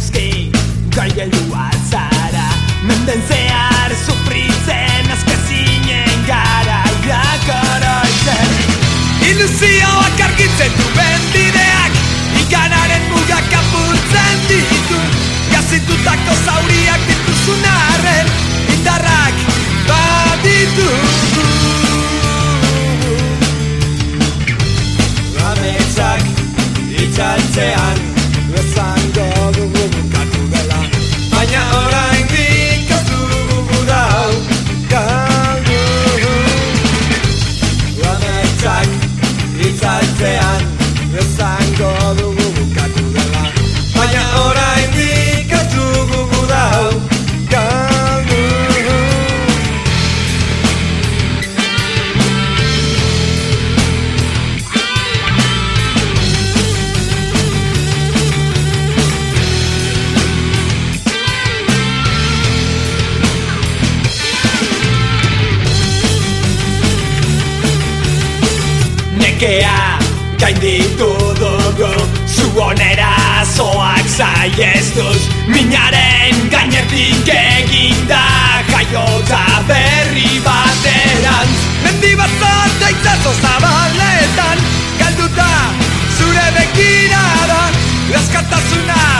gaituzke, gai helduat zara, menden. bikea gainditu dugu Zu onera zoak zaieztuz Minaren gainetik eginda jaiota berri bateran. Mendibazan daitzazo zabaletan Galduta zure bekira da Gazkatasunak